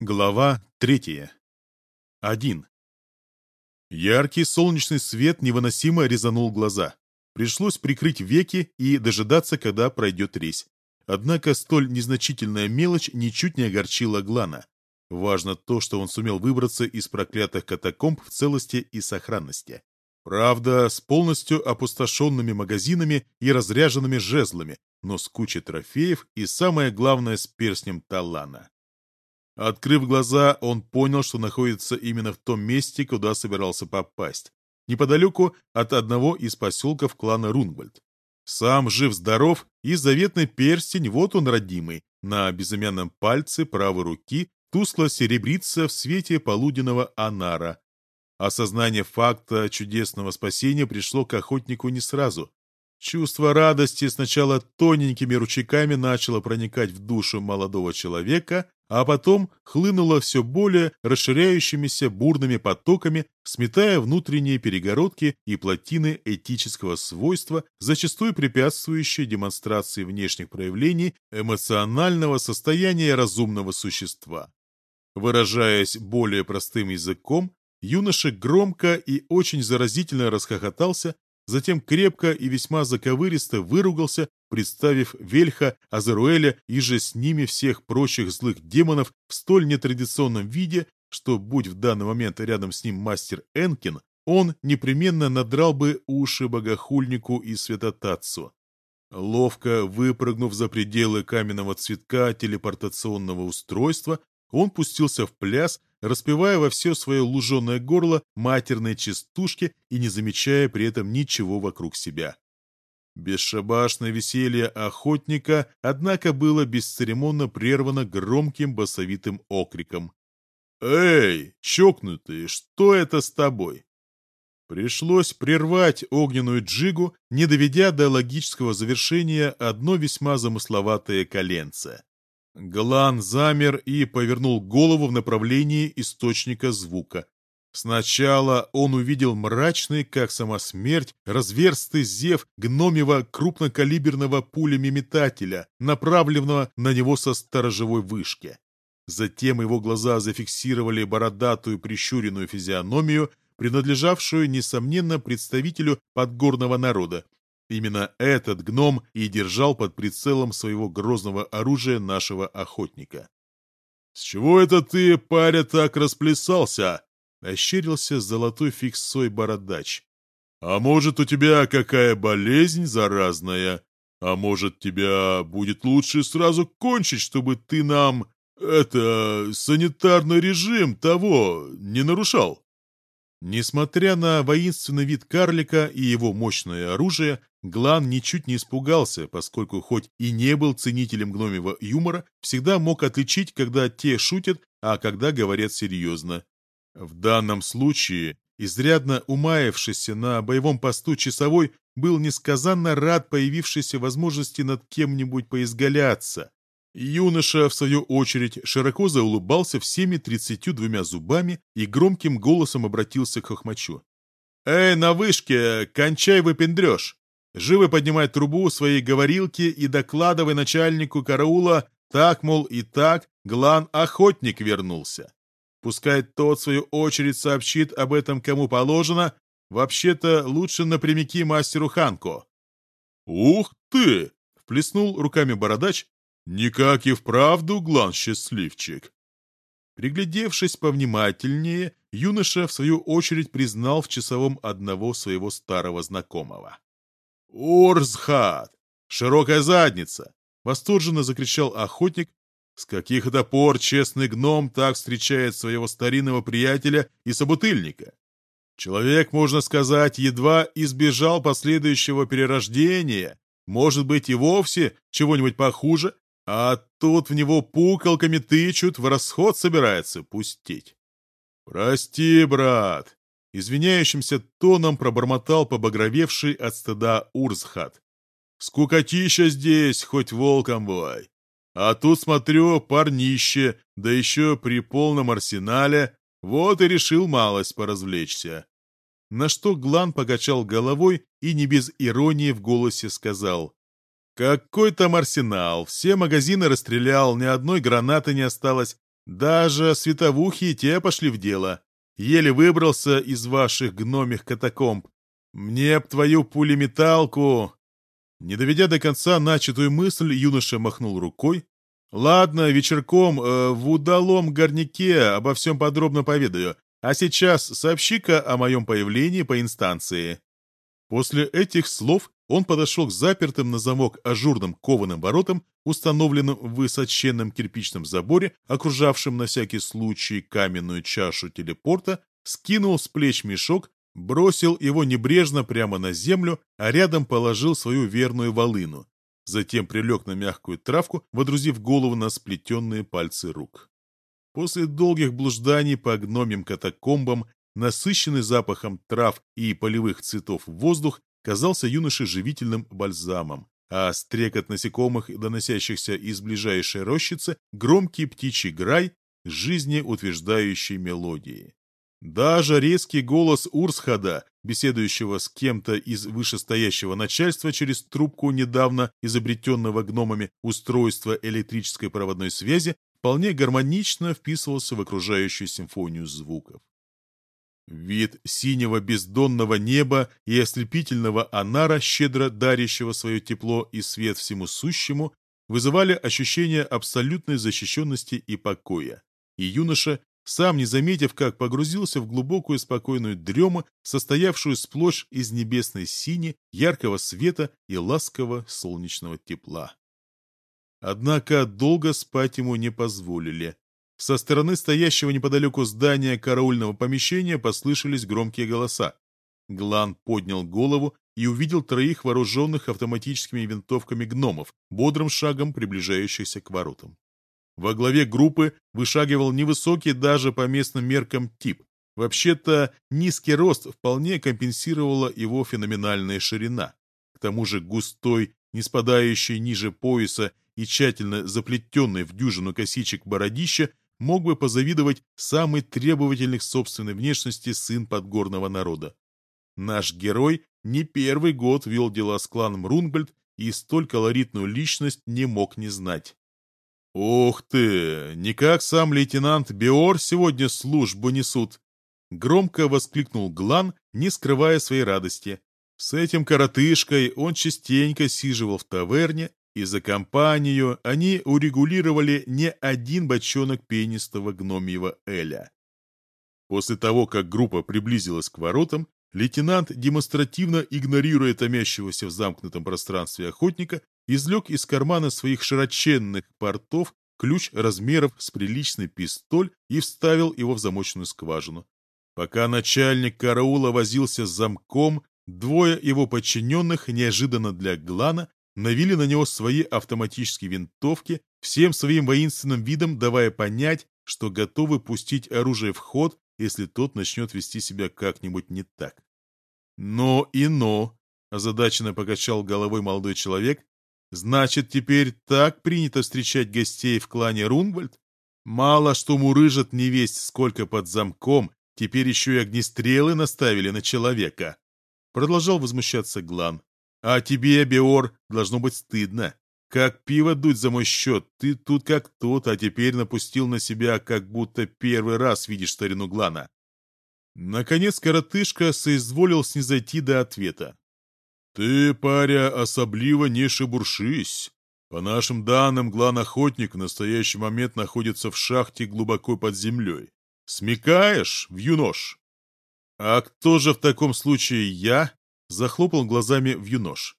Глава третья. Один. Яркий солнечный свет невыносимо резанул глаза. Пришлось прикрыть веки и дожидаться, когда пройдет рейс. Однако столь незначительная мелочь ничуть не огорчила Глана. Важно то, что он сумел выбраться из проклятых катакомб в целости и сохранности. Правда, с полностью опустошенными магазинами и разряженными жезлами, но с кучей трофеев и, самое главное, с перстнем Талана. Открыв глаза, он понял, что находится именно в том месте, куда собирался попасть. Неподалеку от одного из поселков клана Рунгвальд. Сам жив-здоров, и заветный перстень, вот он родимый, на безымянном пальце правой руки тускло серебрится в свете полуденного анара. Осознание факта чудесного спасения пришло к охотнику не сразу. Чувство радости сначала тоненькими ручейками начало проникать в душу молодого человека, а потом хлынуло все более расширяющимися бурными потоками, сметая внутренние перегородки и плотины этического свойства, зачастую препятствующие демонстрации внешних проявлений эмоционального состояния разумного существа. Выражаясь более простым языком, юноша громко и очень заразительно расхохотался, затем крепко и весьма заковыристо выругался, представив Вельха, Азеруэля и же с ними всех прочих злых демонов в столь нетрадиционном виде, что, будь в данный момент рядом с ним мастер Энкин, он непременно надрал бы уши богохульнику и святотатцу. Ловко выпрыгнув за пределы каменного цветка телепортационного устройства, он пустился в пляс, распевая во все свое луженое горло матерные частушки и не замечая при этом ничего вокруг себя. Бесшабашное веселье охотника, однако, было бесцеремонно прервано громким басовитым окриком. «Эй, чокнутый, что это с тобой?» Пришлось прервать огненную джигу, не доведя до логического завершения одно весьма замысловатое коленце. Глан замер и повернул голову в направлении источника звука. Сначала он увидел мрачный, как сама смерть, разверстый зев гномева крупнокалиберного пулями метателя, направленного на него со сторожевой вышки. Затем его глаза зафиксировали бородатую прищуренную физиономию, принадлежавшую, несомненно, представителю подгорного народа, Именно этот гном и держал под прицелом своего грозного оружия нашего охотника. «С чего это ты, паря, так расплясался?» — ощерился золотой фиксой бородач. «А может, у тебя какая болезнь заразная? А может, тебя будет лучше сразу кончить, чтобы ты нам, это, санитарный режим того не нарушал?» Несмотря на воинственный вид карлика и его мощное оружие, Глан ничуть не испугался, поскольку хоть и не был ценителем гномевого юмора, всегда мог отличить, когда те шутят, а когда говорят серьезно. В данном случае, изрядно умаявшийся на боевом посту часовой, был несказанно рад появившейся возможности над кем-нибудь поизгаляться. Юноша, в свою очередь, широко заулыбался всеми тридцатью двумя зубами и громким голосом обратился к Хохмачу. «Эй, на вышке, кончай выпендрешь! Живо поднимай трубу своей говорилки и докладывай начальнику караула, так, мол, и так, глан-охотник вернулся. Пускай тот, в свою очередь, сообщит об этом кому положено, вообще-то лучше напрямики мастеру Ханко. «Ух ты!» — вплеснул руками бородач. «Никак и вправду глан-счастливчик!» Приглядевшись повнимательнее, юноша, в свою очередь, признал в часовом одного своего старого знакомого. «Урзхат! Широкая задница!» — восторженно закричал охотник. «С каких это пор честный гном так встречает своего старинного приятеля и собутыльника? Человек, можно сказать, едва избежал последующего перерождения, может быть и вовсе чего-нибудь похуже, а тут в него пукалками тычут, в расход собирается пустить. «Прости, брат, Извиняющимся тоном пробормотал побагровевший от стыда Урзхат. «Скукотища здесь, хоть волком бой. А тут, смотрю, парнище, да еще при полном арсенале, вот и решил малость поразвлечься». На что Глан покачал головой и не без иронии в голосе сказал. «Какой там арсенал? Все магазины расстрелял, ни одной гранаты не осталось. Даже световухи те пошли в дело. Еле выбрался из ваших гномих катакомб. Мне б твою пулеметалку!» Не доведя до конца начатую мысль, юноша махнул рукой. «Ладно, вечерком э, в удалом горняке обо всем подробно поведаю, а сейчас сообщи-ка о моем появлении по инстанции». После этих слов он подошел к запертым на замок ажурным кованым воротам, установленным в высоченном кирпичном заборе, окружавшем на всякий случай каменную чашу телепорта, скинул с плеч мешок, бросил его небрежно прямо на землю, а рядом положил свою верную волыну. Затем прилег на мягкую травку, водрузив голову на сплетенные пальцы рук. После долгих блужданий по гномим катакомбам, насыщенный запахом трав и полевых цветов воздух казался юноше живительным бальзамом, а стрекот насекомых, доносящихся из ближайшей рощицы, громкий птичий грай, жизнеутверждающей мелодии. Даже резкий голос Урсхада, беседующего с кем-то из вышестоящего начальства через трубку недавно изобретенного гномами устройства электрической проводной связи, вполне гармонично вписывался в окружающую симфонию звуков. Вид синего бездонного неба и ослепительного анара, щедро дарящего свое тепло и свет всему сущему, вызывали ощущение абсолютной защищенности и покоя. И юноша, сам не заметив, как погрузился в глубокую спокойную дрему, состоявшую сплошь из небесной сини, яркого света и ласкового солнечного тепла. Однако долго спать ему не позволили. Со стороны стоящего неподалеку здания караульного помещения послышались громкие голоса. Глан поднял голову и увидел троих вооруженных автоматическими винтовками гномов, бодрым шагом приближающихся к воротам. Во главе группы вышагивал невысокий даже по местным меркам тип. Вообще-то низкий рост вполне компенсировала его феноменальная ширина. К тому же густой, не спадающий ниже пояса и тщательно заплетенный в дюжину косичек бородища мог бы позавидовать самый требовательный к собственной внешности сын подгорного народа. Наш герой не первый год вел дела с кланом Рунгольд и столь колоритную личность не мог не знать. «Ух ты! Не как сам лейтенант Биор сегодня службу несут!» Громко воскликнул Глан, не скрывая своей радости. С этим коротышкой он частенько сиживал в таверне и за компанию они урегулировали не один бочонок пенистого гномьего эля. После того, как группа приблизилась к воротам, лейтенант, демонстративно игнорируя томящегося в замкнутом пространстве охотника, извлек из кармана своих широченных портов ключ размеров с приличный пистоль и вставил его в замочную скважину. Пока начальник караула возился с замком, двое его подчиненных неожиданно для Глана навили на него свои автоматические винтовки, всем своим воинственным видом давая понять, что готовы пустить оружие в ход, если тот начнет вести себя как-нибудь не так. «Но и но!» – озадаченно покачал головой молодой человек. «Значит, теперь так принято встречать гостей в клане Рунгвальд? Мало что мурыжат невесть сколько под замком, теперь еще и огнестрелы наставили на человека!» Продолжал возмущаться Глан. А тебе, Биор, должно быть стыдно. Как пиво дуть за мой счет, ты тут как тот, а теперь напустил на себя, как будто первый раз видишь старину Глана. Наконец коротышка соизволил снизойти до ответа. «Ты, паря, особливо не шебуршись. По нашим данным, глан-охотник в настоящий момент находится в шахте глубоко под землей. Смекаешь, в юнош?» «А кто же в таком случае я?» захлопал глазами в юнош.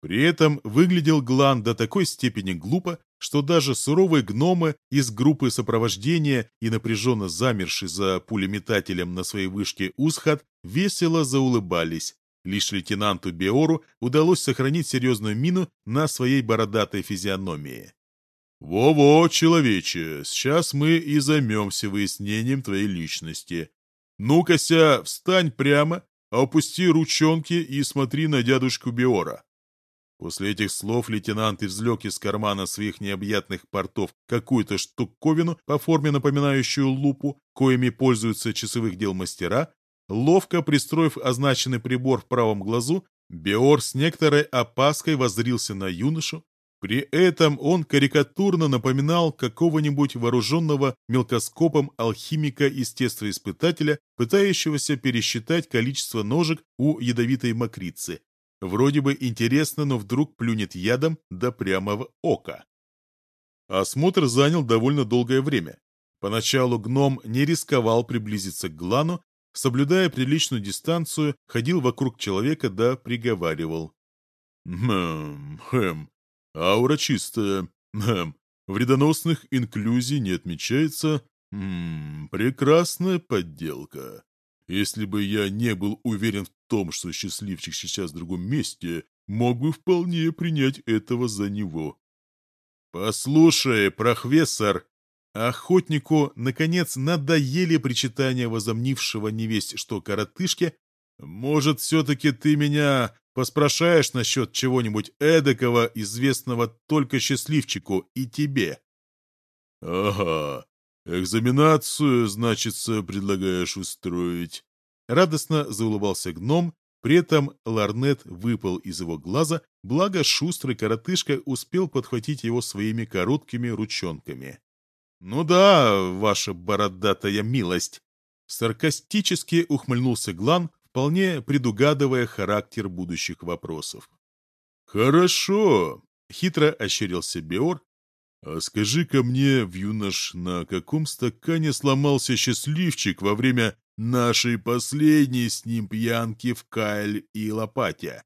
При этом выглядел Глан до такой степени глупо, что даже суровые гномы из группы сопровождения и напряженно замерший за пулеметателем на своей вышке Усхат весело заулыбались. Лишь лейтенанту Беору удалось сохранить серьезную мину на своей бородатой физиономии. «Во-во, человече, сейчас мы и займемся выяснением твоей личности. Ну-ка, встань прямо опусти ручонки и смотри на дядушку Биора». После этих слов лейтенант извлек из кармана своих необъятных портов какую-то штуковину по форме напоминающую лупу, коими пользуются часовых дел мастера, ловко пристроив означенный прибор в правом глазу, Биор с некоторой опаской воззрился на юношу, При этом он карикатурно напоминал какого-нибудь вооруженного мелкоскопом алхимика-естествоиспытателя, пытающегося пересчитать количество ножек у ядовитой мокрицы. Вроде бы интересно, но вдруг плюнет ядом да прямо в око. Осмотр занял довольно долгое время. Поначалу гном не рисковал приблизиться к Глану, соблюдая приличную дистанцию, ходил вокруг человека да приговаривал. «Хм, хм, аура чистая, хм, вредоносных инклюзий не отмечается. Хм, прекрасная подделка. Если бы я не был уверен в том, что счастливчик сейчас в другом месте, мог бы вполне принять этого за него». «Послушай, прохвессор!» Охотнику, наконец, надоели причитания возомнившего невесть что коротышки. «Может, все-таки ты меня поспрашаешь насчет чего-нибудь эдакого, известного только счастливчику и тебе?» «Ага, экзаменацию, значится, предлагаешь устроить?» Радостно заулыбался гном, при этом ларнет выпал из его глаза, благо шустрый коротышка успел подхватить его своими короткими ручонками. «Ну да, ваша бородатая милость!» Саркастически ухмыльнулся Глан, вполне предугадывая характер будущих вопросов. «Хорошо!» — хитро ощерился Беор. «А скажи-ка мне, юнош, на каком стакане сломался счастливчик во время нашей последней с ним пьянки в Кайль и Лопате?»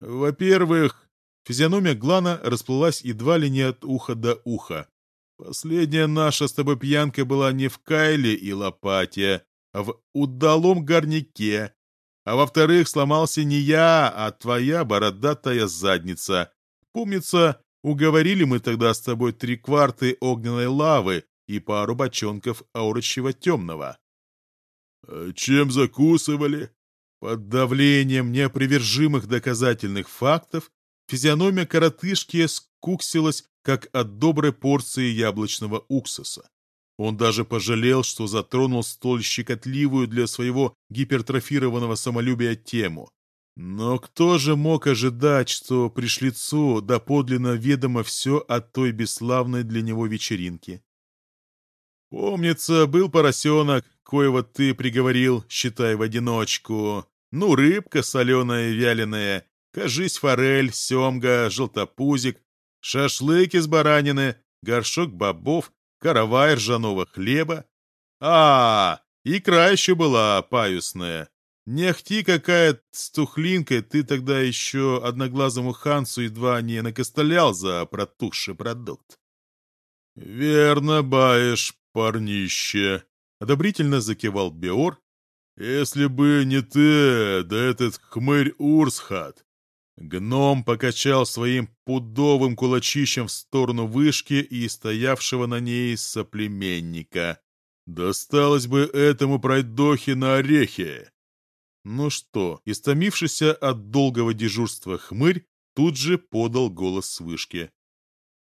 «Во-первых, физиономия Глана расплылась едва ли не от уха до уха. Последняя наша с тобой пьянка была не в Кайле и Лопате, а в удалом горняке. А во-вторых, сломался не я, а твоя бородатая задница. Помнится, уговорили мы тогда с тобой три кварты огненной лавы и пару бочонков аурочего темного. А чем закусывали? Под давлением неопривержимых доказательных фактов физиономия коротышки скуксилась как от доброй порции яблочного уксуса. Он даже пожалел, что затронул столь щекотливую для своего гипертрофированного самолюбия тему. Но кто же мог ожидать, что пришлицу доподлинно ведомо все о той бесславной для него вечеринке? Помнится, был поросенок, коего ты приговорил, считай, в одиночку. Ну, рыбка соленая вяленая, кажись, форель, семга, желтопузик, шашлык из баранины, горшок бобов, каравай ржаного хлеба. А, икра еще была паюсная. Не ахти какая стухлинка, ты тогда еще одноглазому Хансу едва не накостылял за протухший продукт. «Верно баешь, парнище», — одобрительно закивал Беор. «Если бы не ты, да этот хмырь Урсхат, Гном покачал своим пудовым кулачищем в сторону вышки и стоявшего на ней соплеменника. «Досталось бы этому пройдохе на орехи!» Ну что, истомившийся от долгого дежурства хмырь тут же подал голос с вышки.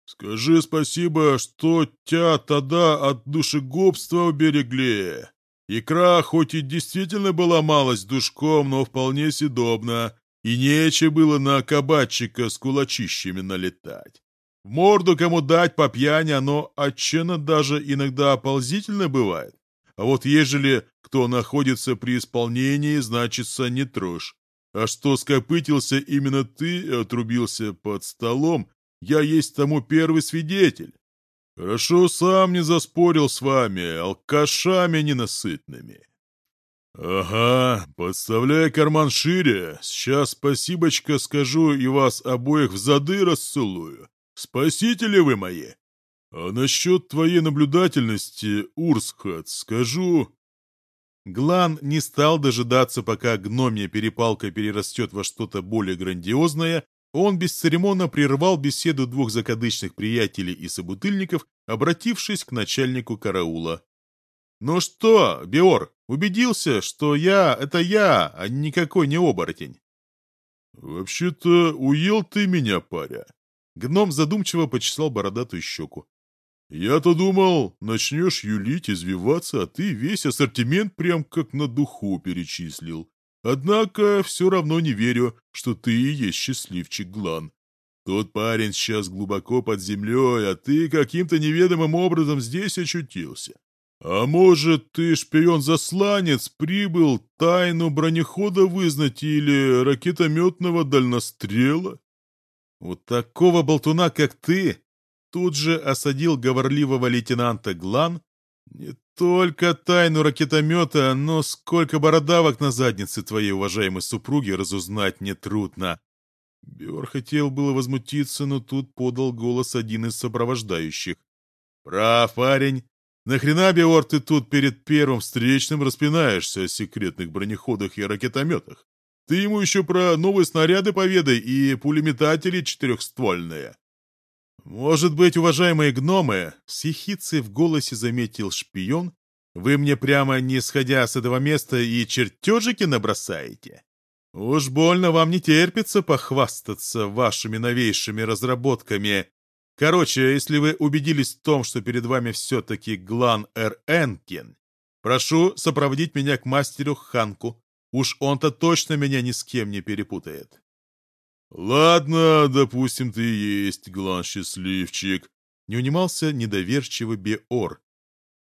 «Скажи спасибо, что тебя тогда от душегубства уберегли. Икра хоть и действительно была малость душком, но вполне съедобна, и нече было на кабачика с кулачищами налетать. В морду кому дать по пьяни оно отченно даже иногда оползительно бывает. А вот ежели кто находится при исполнении, значится не трожь. А что скопытился именно ты отрубился под столом, я есть тому первый свидетель. Хорошо сам не заспорил с вами, алкашами ненасытными. «Ага, подставляй карман шире. Сейчас спасибочка скажу и вас обоих в зады расцелую. Спасители вы мои. А насчет твоей наблюдательности, Урсхат, скажу...» Глан не стал дожидаться, пока гномья перепалка перерастет во что-то более грандиозное, он бесцеремонно прервал беседу двух закадычных приятелей и собутыльников, обратившись к начальнику караула. «Ну что, Биор, убедился, что я — это я, а никакой не оборотень?» «Вообще-то уел ты меня, паря». Гном задумчиво почесал бородатую щеку. «Я-то думал, начнешь юлить, извиваться, а ты весь ассортимент прям как на духу перечислил. Однако все равно не верю, что ты и есть счастливчик Глан. Тот парень сейчас глубоко под землей, а ты каким-то неведомым образом здесь очутился. А может, ты шпион-засланец, прибыл тайну бронехода вызнать или ракетометного дальнострела? Вот такого болтуна, как ты, тут же осадил говорливого лейтенанта Глан, не только тайну ракетомета, но сколько бородавок на заднице твоей уважаемой супруги разузнать нетрудно. Бер хотел было возмутиться, но тут подал голос один из сопровождающих. «Прав, парень. Нахрена, Биор, ты тут перед первым встречным распинаешься о секретных бронеходах и ракетометах? Ты ему еще про новые снаряды поведай и пулеметатели четырехствольные». «Может быть, уважаемые гномы», — с ехицей в голосе заметил шпион, «вы мне прямо не сходя с этого места и чертежики набросаете? Уж больно вам не терпится похвастаться вашими новейшими разработками. Короче, если вы убедились в том, что перед вами все-таки Глан Эр Энкин, прошу сопроводить меня к мастеру Ханку. Уж он-то точно меня ни с кем не перепутает. «Ладно, допустим, ты есть Глан-счастливчик», — не унимался недоверчивый Беор.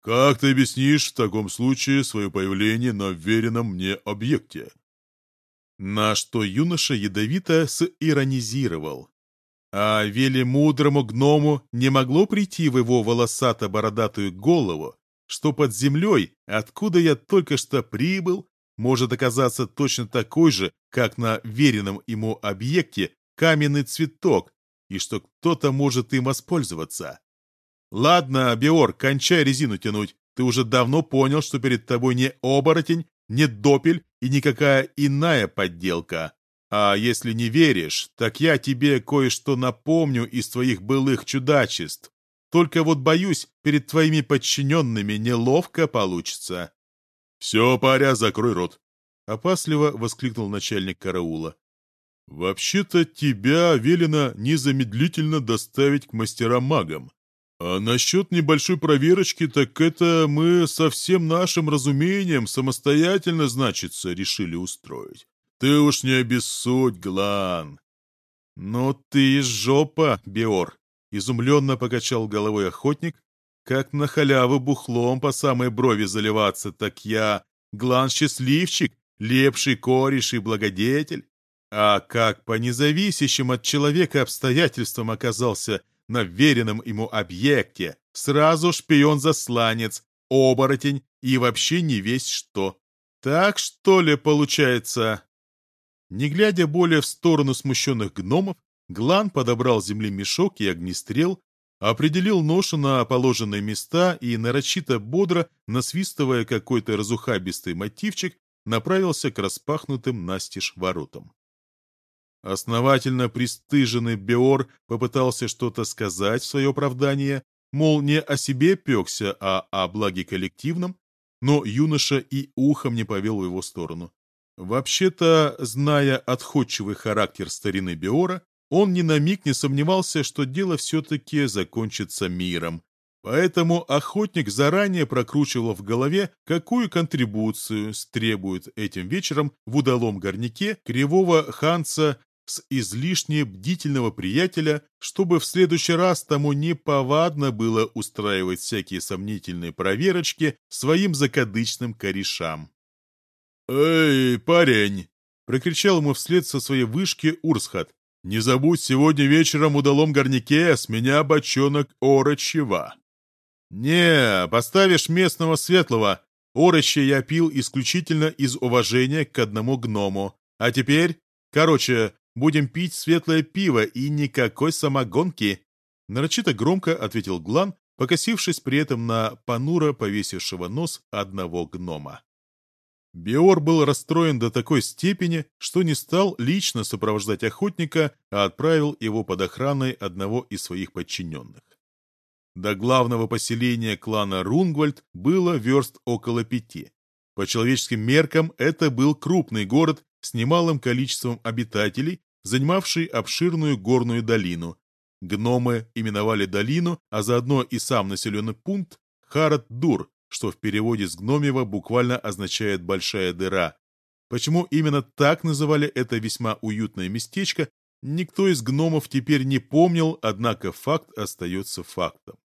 «Как ты объяснишь в таком случае свое появление на веренном мне объекте?» На что юноша ядовито сиронизировал. А велимудрому гному не могло прийти в его волосато-бородатую голову, что под землей, откуда я только что прибыл, может оказаться точно такой же, как на веренном ему объекте каменный цветок, и что кто-то может им воспользоваться. Ладно, Биор, кончай резину тянуть. Ты уже давно понял, что перед тобой не оборотень, не допель и никакая иная подделка. А если не веришь, так я тебе кое-что напомню из твоих былых чудачеств. Только вот боюсь, перед твоими подчиненными неловко получится. «Все, паря, закрой рот!» — опасливо воскликнул начальник караула. «Вообще-то тебя велено незамедлительно доставить к мастерам-магам. А насчет небольшой проверочки, так это мы со всем нашим разумением самостоятельно, значится, решили устроить. Ты уж не обессудь, Глан. Ну ты жопа, Биор, изумленно покачал головой охотник. Как на халяву бухлом по самой брови заливаться, так я, Глан счастливчик, лепший кореш и благодетель. А как по независящим от человека обстоятельствам оказался на веренном ему объекте, сразу шпион-засланец, оборотень и вообще не весь что. Так что ли получается? Не глядя более в сторону смущенных гномов, Глан подобрал земли мешок и огнестрел, определил ношу на положенные места и, нарочито бодро, насвистывая какой-то разухабистый мотивчик, направился к распахнутым настежь воротам. Основательно пристыженный Беор попытался что-то сказать в свое оправдание, мол, не о себе пекся, а о благе коллективном, но юноша и ухом не повел в его сторону. Вообще-то, зная отходчивый характер старины Беора, он ни на миг не сомневался, что дело все-таки закончится миром. Поэтому охотник заранее прокручивал в голове, какую контрибуцию стребует этим вечером в удалом горняке кривого ханца с излишне бдительного приятеля, чтобы в следующий раз тому неповадно было устраивать всякие сомнительные проверочки своим закадычным корешам. «Эй, парень!» — прокричал ему вслед со своей вышки Урсхат. «Не забудь сегодня вечером удалом горняке с меня бочонок орочева». «Не, поставишь местного светлого. Орочи я пил исключительно из уважения к одному гному. А теперь, короче, Будем пить светлое пиво и никакой самогонки!» Нарочито громко ответил Глан, покосившись при этом на понуро повесившего нос одного гнома. Биор был расстроен до такой степени, что не стал лично сопровождать охотника, а отправил его под охраной одного из своих подчиненных. До главного поселения клана Рунгвальд было верст около пяти. По человеческим меркам это был крупный город с немалым количеством обитателей, занимавший обширную горную долину. Гномы именовали долину, а заодно и сам населенный пункт Харат-Дур, что в переводе с гномева буквально означает «большая дыра». Почему именно так называли это весьма уютное местечко, никто из гномов теперь не помнил, однако факт остается фактом.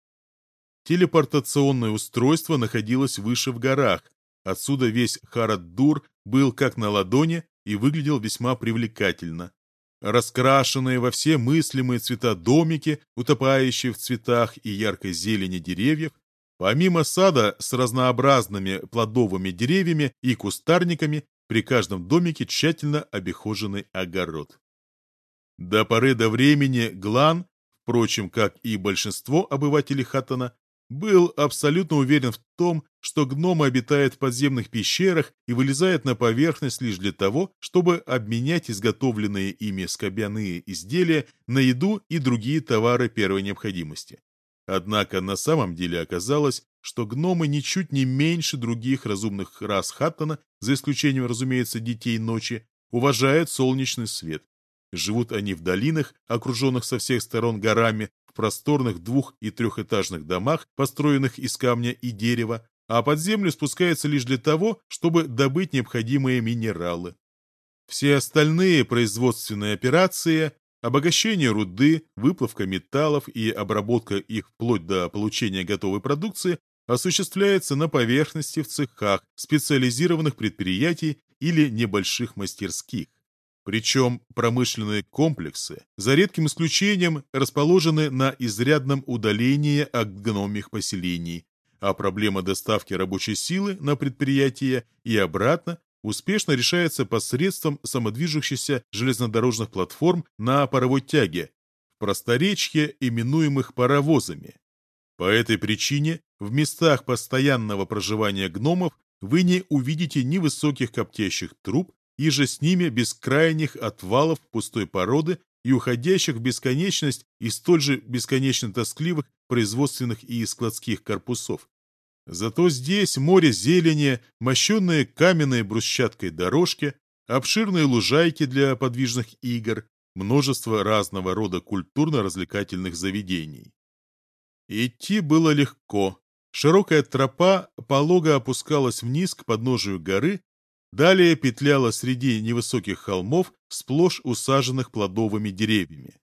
Телепортационное устройство находилось выше в горах, отсюда весь Харад-Дур был как на ладони и выглядел весьма привлекательно. Раскрашенные во все мыслимые цвета домики, утопающие в цветах и яркой зелени деревьев, помимо сада с разнообразными плодовыми деревьями и кустарниками, при каждом домике тщательно обихоженный огород. До поры до времени Глан, впрочем, как и большинство обывателей Хаттона, был абсолютно уверен в том, что гномы обитают в подземных пещерах и вылезают на поверхность лишь для того, чтобы обменять изготовленные ими скобяные изделия на еду и другие товары первой необходимости. Однако на самом деле оказалось, что гномы ничуть не меньше других разумных рас Хаттона, за исключением, разумеется, детей ночи, уважают солнечный свет. Живут они в долинах, окруженных со всех сторон горами, в просторных двух- и трехэтажных домах, построенных из камня и дерева, а под землю спускаются лишь для того, чтобы добыть необходимые минералы. Все остальные производственные операции Обогащение руды, выплавка металлов и обработка их вплоть до получения готовой продукции осуществляется на поверхности в цехах специализированных предприятий или небольших мастерских. Причем промышленные комплексы, за редким исключением, расположены на изрядном удалении от гномих поселений, а проблема доставки рабочей силы на предприятия и обратно успешно решается посредством самодвижущихся железнодорожных платформ на паровой тяге, в просторечье именуемых паровозами. По этой причине в местах постоянного проживания гномов вы не увидите ни высоких коптящих труб, и же с ними бескрайних отвалов пустой породы и уходящих в бесконечность и столь же бесконечно тоскливых производственных и складских корпусов. Зато здесь море зелени, мощенные каменной брусчаткой дорожки, обширные лужайки для подвижных игр, множество разного рода культурно-развлекательных заведений. Идти было легко. Широкая тропа полого опускалась вниз к подножию горы, далее петляла среди невысоких холмов, сплошь усаженных плодовыми деревьями.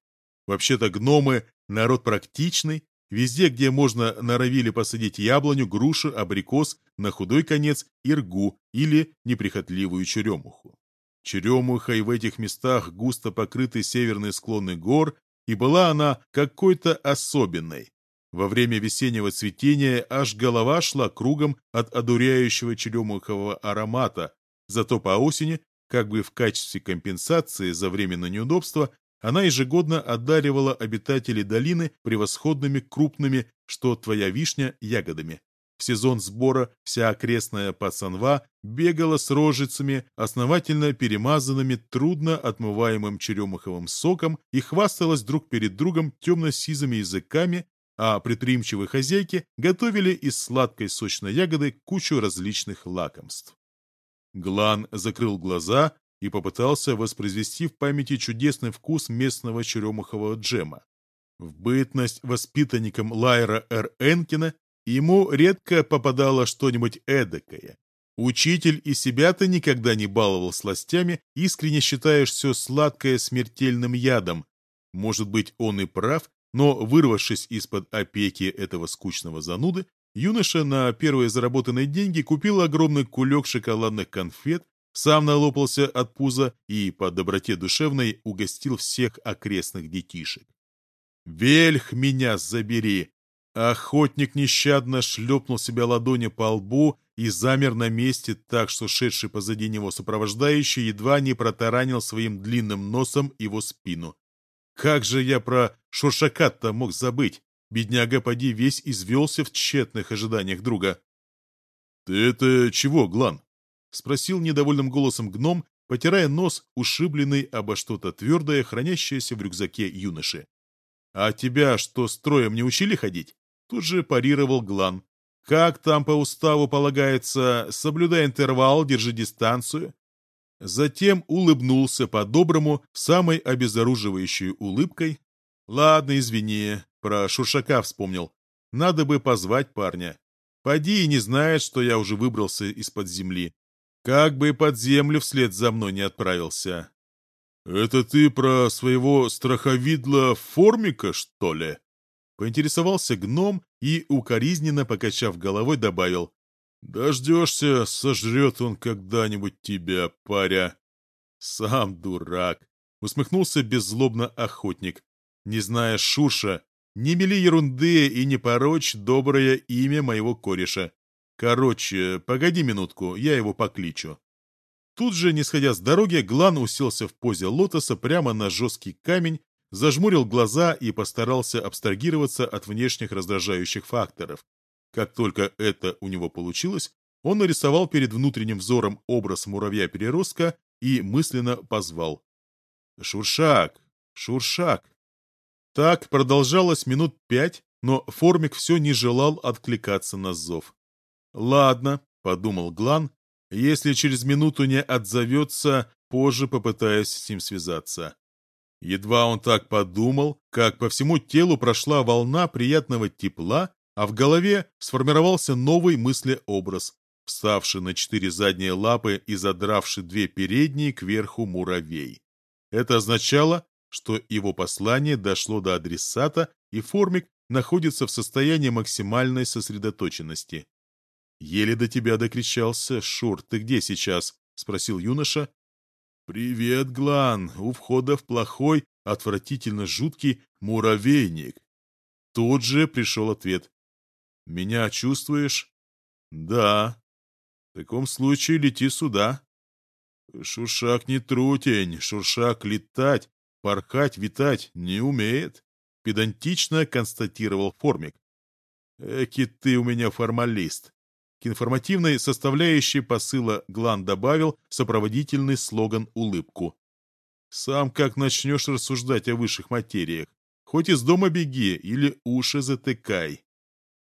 Вообще-то гномы – народ практичный, Везде, где можно, норовили посадить яблоню, грушу, абрикос, на худой конец иргу или неприхотливую черемуху. Черемухой в этих местах густо покрыты северные склоны гор, и была она какой-то особенной. Во время весеннего цветения аж голова шла кругом от одуряющего черемухового аромата, зато по осени, как бы в качестве компенсации за временное неудобство, она ежегодно одаривала обитателей долины превосходными крупными, что твоя вишня, ягодами. В сезон сбора вся окрестная пацанва бегала с рожицами, основательно перемазанными трудно отмываемым черемуховым соком и хвасталась друг перед другом темно-сизыми языками, а предприимчивые хозяйки готовили из сладкой сочной ягоды кучу различных лакомств. Глан закрыл глаза, и попытался воспроизвести в памяти чудесный вкус местного черемухового джема. В бытность воспитанником Лайра Р. Энкина ему редко попадало что-нибудь эдакое. Учитель и себя-то никогда не баловал сластями, искренне считаешь все сладкое смертельным ядом. Может быть, он и прав, но, вырвавшись из-под опеки этого скучного зануды, юноша на первые заработанные деньги купил огромный кулек шоколадных конфет, сам налопался от пуза и по доброте душевной угостил всех окрестных детишек. «Вельх меня забери!» Охотник нещадно шлепнул себя ладони по лбу и замер на месте так, что шедший позади него сопровождающий едва не протаранил своим длинным носом его спину. «Как же я про Шуршакат-то мог забыть? Бедняга поди весь извелся в тщетных ожиданиях друга». «Ты это чего, Глан?» — спросил недовольным голосом гном, потирая нос, ушибленный обо что-то твердое, хранящееся в рюкзаке юноши. «А тебя что, строем не учили ходить?» Тут же парировал Глан. «Как там по уставу полагается, соблюдай интервал, держи дистанцию?» Затем улыбнулся по-доброму, самой обезоруживающей улыбкой. «Ладно, извини, про Шуршака вспомнил. Надо бы позвать парня. Поди и не знает, что я уже выбрался из-под земли. Как бы под землю вслед за мной не отправился. «Это ты про своего страховидла формика, что ли?» Поинтересовался гном и, укоризненно покачав головой, добавил. «Дождешься, сожрет он когда-нибудь тебя, паря». «Сам дурак», — усмехнулся беззлобно охотник. «Не зная Шуша, не мели ерунды и не порочь доброе имя моего кореша. Короче, погоди минутку, я его покличу». Тут же, не сходя с дороги, Глан уселся в позе лотоса прямо на жесткий камень, зажмурил глаза и постарался абстрагироваться от внешних раздражающих факторов. Как только это у него получилось, он нарисовал перед внутренним взором образ муравья-переростка и мысленно позвал. «Шуршак! Шуршак!» Так продолжалось минут пять, но Формик все не желал откликаться на зов. «Ладно», — подумал Глан, — «если через минуту не отзовется, позже попытаюсь с ним связаться». Едва он так подумал, как по всему телу прошла волна приятного тепла, а в голове сформировался новый мыслеобраз, вставший на четыре задние лапы и задравший две передние кверху муравей. Это означало, что его послание дошло до адресата, и формик находится в состоянии максимальной сосредоточенности. «Еле до тебя докричался. Шур, ты где сейчас?» — спросил юноша, «Привет, Глан! У входа в плохой, отвратительно жуткий муравейник!» Тут же пришел ответ. «Меня чувствуешь?» «Да». «В таком случае лети сюда». «Шуршак не трутень, Шуршак летать, порхать, витать не умеет», педантично констатировал Формик. «Эки ты у меня формалист. Информативной составляющей посыла Глан добавил сопроводительный слоган «Улыбку». «Сам как начнешь рассуждать о высших материях, хоть из дома беги или уши затыкай».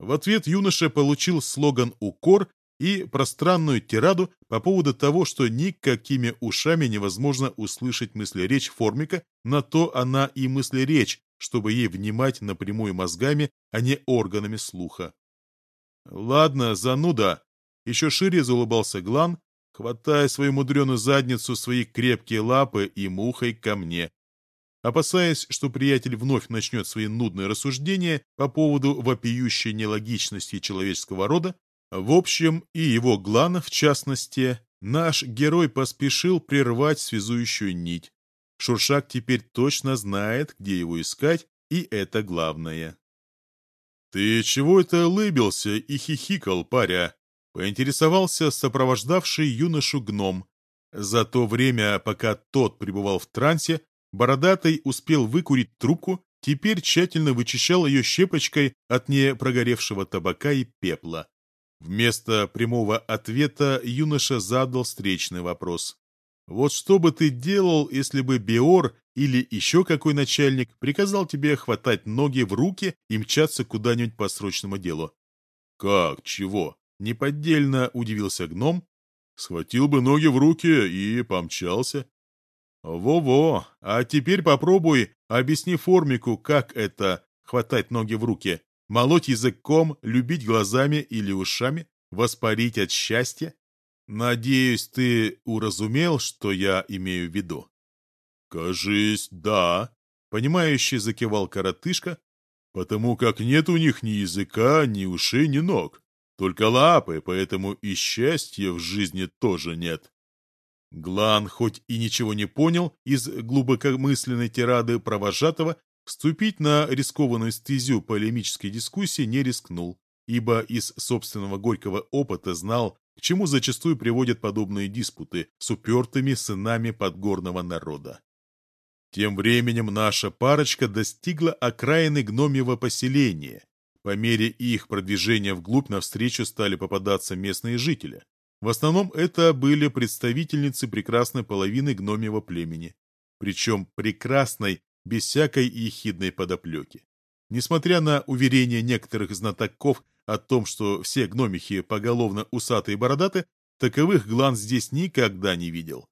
В ответ юноша получил слоган «Укор» и пространную тираду по поводу того, что никакими ушами невозможно услышать мысли-речь формика, на то она и мысли-речь, чтобы ей внимать напрямую мозгами, а не органами слуха. «Ладно, зануда!» Еще шире заулыбался Глан, хватая свою мудреную задницу, свои крепкие лапы и мухой ко мне. Опасаясь, что приятель вновь начнет свои нудные рассуждения по поводу вопиющей нелогичности человеческого рода, в общем, и его Глана в частности, наш герой поспешил прервать связующую нить. Шуршак теперь точно знает, где его искать, и это главное. «Ты чего это улыбился и хихикал, паря?» — поинтересовался сопровождавший юношу гном. За то время, пока тот пребывал в трансе, Бородатый успел выкурить трубку, теперь тщательно вычищал ее щепочкой от непрогоревшего табака и пепла. Вместо прямого ответа юноша задал встречный вопрос. «Вот что бы ты делал, если бы Биор или еще какой начальник приказал тебе хватать ноги в руки и мчаться куда-нибудь по срочному делу. «Как? Чего?» — неподдельно удивился гном. «Схватил бы ноги в руки и помчался». «Во-во, а теперь попробуй, объясни формику, как это — хватать ноги в руки, молоть языком, любить глазами или ушами, воспарить от счастья. Надеюсь, ты уразумел, что я имею в виду». «Кажись, да», — понимающе закивал коротышка, «потому как нет у них ни языка, ни ушей, ни ног, только лапы, поэтому и счастья в жизни тоже нет». Глан хоть и ничего не понял из глубокомысленной тирады провожатого, вступить на рискованную стезю полемической дискуссии не рискнул, ибо из собственного горького опыта знал, к чему зачастую приводят подобные диспуты с упертыми сынами подгорного народа. Тем временем наша парочка достигла окраины гномьего поселения. По мере их продвижения вглубь навстречу стали попадаться местные жители. В основном это были представительницы прекрасной половины гномьего племени. Причем прекрасной, без всякой ехидной подоплеки. Несмотря на уверения некоторых знатоков о том, что все гномихи поголовно усатые и бородаты, таковых Глан здесь никогда не видел.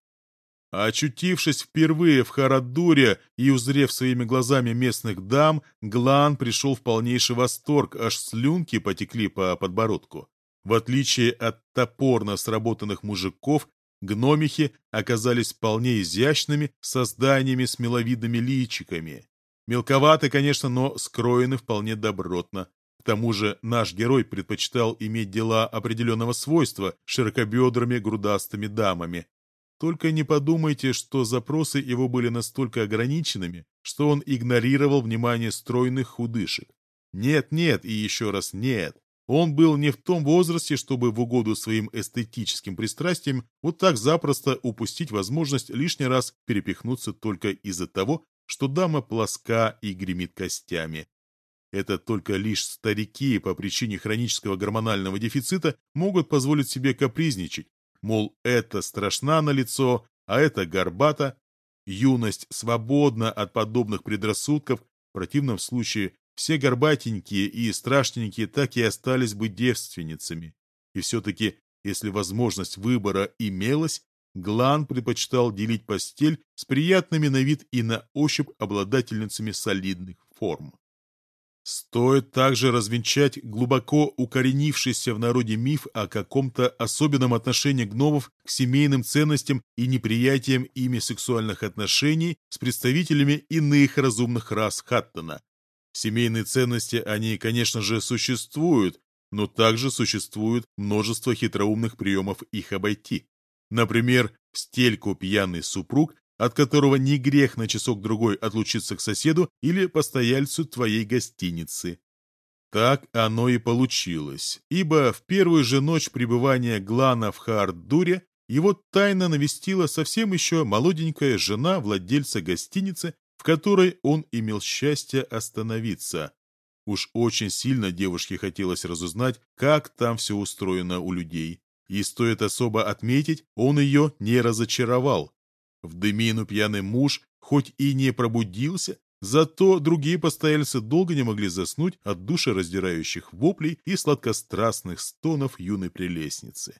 Очутившись впервые в Харадуре и узрев своими глазами местных дам, Глан пришел в полнейший восторг, аж слюнки потекли по подбородку. В отличие от топорно сработанных мужиков, Гномихи оказались вполне изящными созданиями с миловидными личиками. Мелковаты, конечно, но скроены вполне добротно. Тому же наш герой предпочитал иметь дела определенного свойства с широкобедрыми грудастыми дамами. Только не подумайте, что запросы его были настолько ограниченными, что он игнорировал внимание стройных худышек. Нет, нет и еще раз нет. Он был не в том возрасте, чтобы в угоду своим эстетическим пристрастиям вот так запросто упустить возможность лишний раз перепихнуться только из-за того, что дама плоска и гремит костями. Это только лишь старики по причине хронического гормонального дефицита могут позволить себе капризничать. Мол, это страшна на лицо, а это горбата. Юность свободна от подобных предрассудков, в противном случае все горбатенькие и страшненькие так и остались бы девственницами. И все-таки, если возможность выбора имелась, Глан предпочитал делить постель с приятными на вид и на ощупь обладательницами солидных форм. Стоит также развенчать глубоко укоренившийся в народе миф о каком-то особенном отношении гномов к семейным ценностям и неприятием ими сексуальных отношений с представителями иных разумных рас Хаттона, Семейные ценности, они, конечно же, существуют, но также существует множество хитроумных приемов их обойти. Например, в стельку пьяный супруг, от которого не грех на часок-другой отлучиться к соседу или постояльцу твоей гостиницы. Так оно и получилось, ибо в первую же ночь пребывания Глана в Хардуре его тайно навестила совсем еще молоденькая жена владельца гостиницы в которой он имел счастье остановиться. Уж очень сильно девушке хотелось разузнать, как там все устроено у людей. И стоит особо отметить, он ее не разочаровал. В дымину пьяный муж хоть и не пробудился, зато другие постояльцы долго не могли заснуть от душераздирающих воплей и сладкострастных стонов юной прелестницы.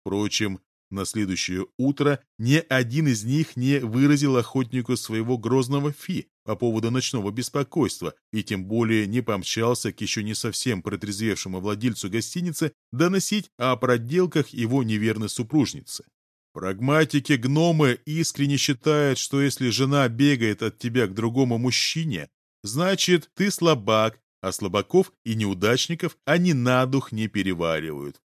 Впрочем, на следующее утро ни один из них не выразил охотнику своего грозного фи по поводу ночного беспокойства и тем более не помчался к еще не совсем протрезвевшему владельцу гостиницы доносить о проделках его неверной супружницы. Прагматики-гномы искренне считают, что если жена бегает от тебя к другому мужчине, значит, ты слабак, а слабаков и неудачников они на дух не переваривают.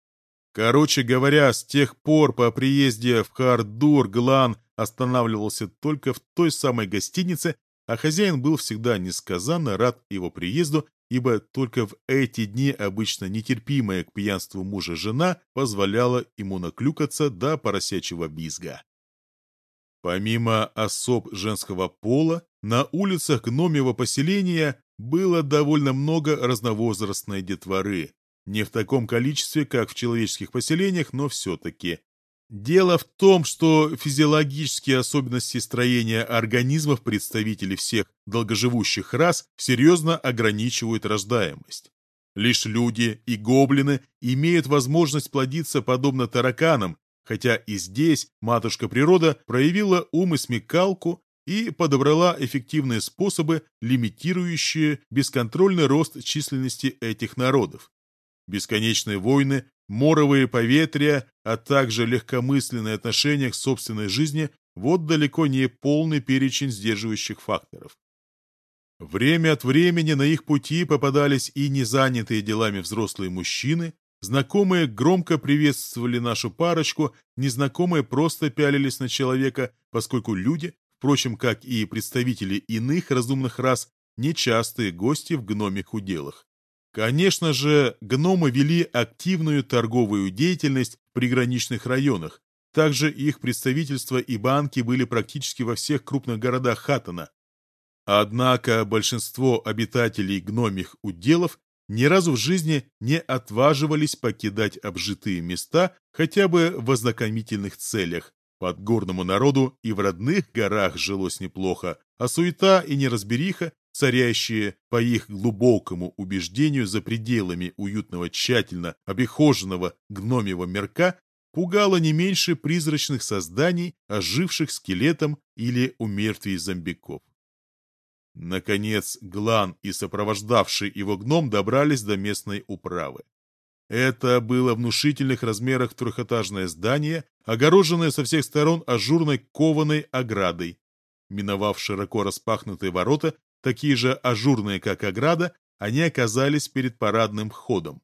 Короче говоря, с тех пор по приезде в Хардур Глан останавливался только в той самой гостинице, а хозяин был всегда несказанно рад его приезду, ибо только в эти дни обычно нетерпимая к пьянству мужа жена позволяла ему наклюкаться до поросячьего бизга. Помимо особ женского пола, на улицах гномьего поселения было довольно много разновозрастной детворы, не в таком количестве, как в человеческих поселениях, но все-таки. Дело в том, что физиологические особенности строения организмов представителей всех долгоживущих рас серьезно ограничивают рождаемость. Лишь люди и гоблины имеют возможность плодиться подобно тараканам, хотя и здесь матушка природа проявила ум и смекалку и подобрала эффективные способы, лимитирующие бесконтрольный рост численности этих народов бесконечные войны, моровые поветрия, а также легкомысленное отношение к собственной жизни – вот далеко не полный перечень сдерживающих факторов. Время от времени на их пути попадались и незанятые делами взрослые мужчины, знакомые громко приветствовали нашу парочку, незнакомые просто пялились на человека, поскольку люди, впрочем, как и представители иных разумных рас, нечастые гости в гномих уделах. Конечно же, гномы вели активную торговую деятельность в приграничных районах. Также их представительства и банки были практически во всех крупных городах Хаттона. Однако большинство обитателей гномих уделов ни разу в жизни не отваживались покидать обжитые места хотя бы в ознакомительных целях. Под горному народу и в родных горах жилось неплохо, а суета и неразбериха царящие, по их глубокому убеждению, за пределами уютного, тщательно обихоженного гномьего мерка, пугало не меньше призрачных созданий, оживших скелетом или у мертвей зомбиков. Наконец, Глан и сопровождавший его гном добрались до местной управы. Это было внушительных размерах трехэтажное здание, огороженная со всех сторон ажурной кованой оградой. Миновав широко распахнутые ворота, такие же ажурные, как ограда, они оказались перед парадным входом.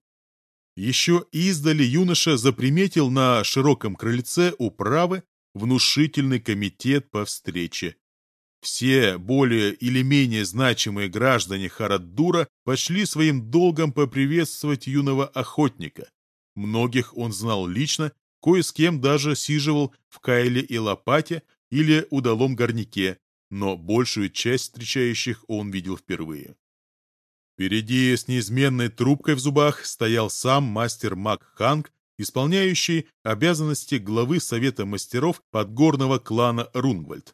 Еще издали юноша заприметил на широком крыльце управы внушительный комитет по встрече. Все более или менее значимые граждане Хараддура пошли своим долгом поприветствовать юного охотника. Многих он знал лично, кое с кем даже сиживал в кайле и лопате или удалом горняке, но большую часть встречающих он видел впервые. Впереди с неизменной трубкой в зубах стоял сам мастер Мак Ханг, исполняющий обязанности главы Совета мастеров подгорного клана Рунгвальд.